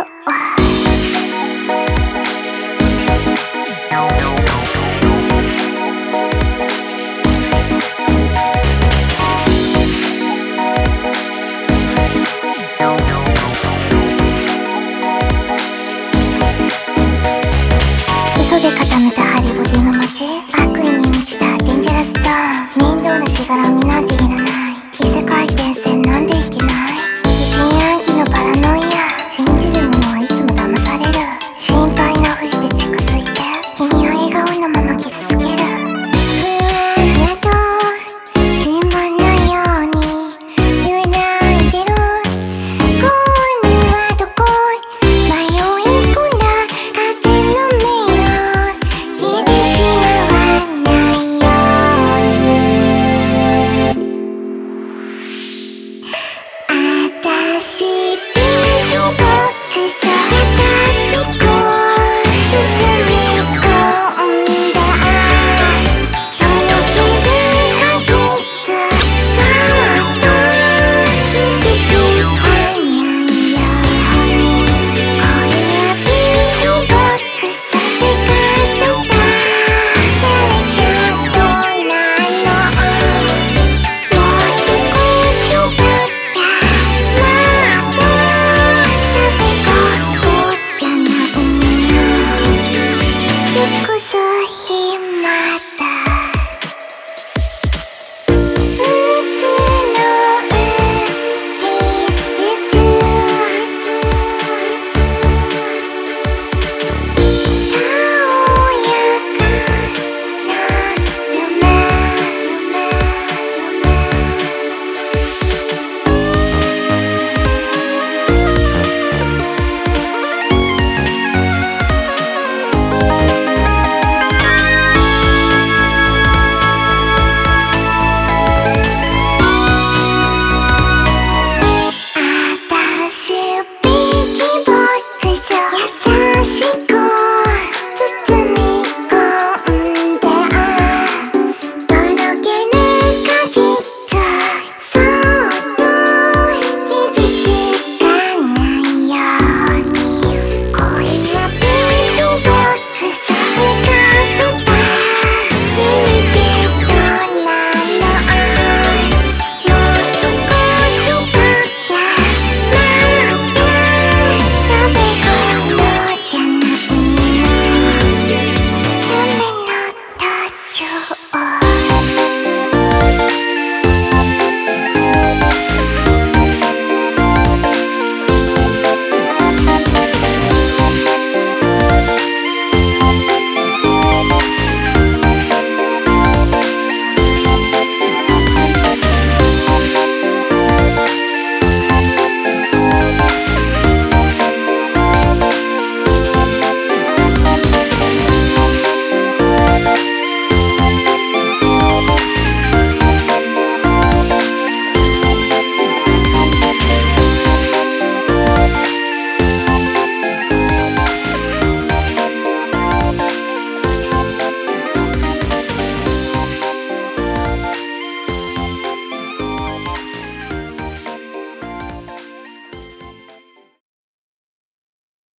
あ